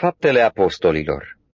Faptele Apostolilor.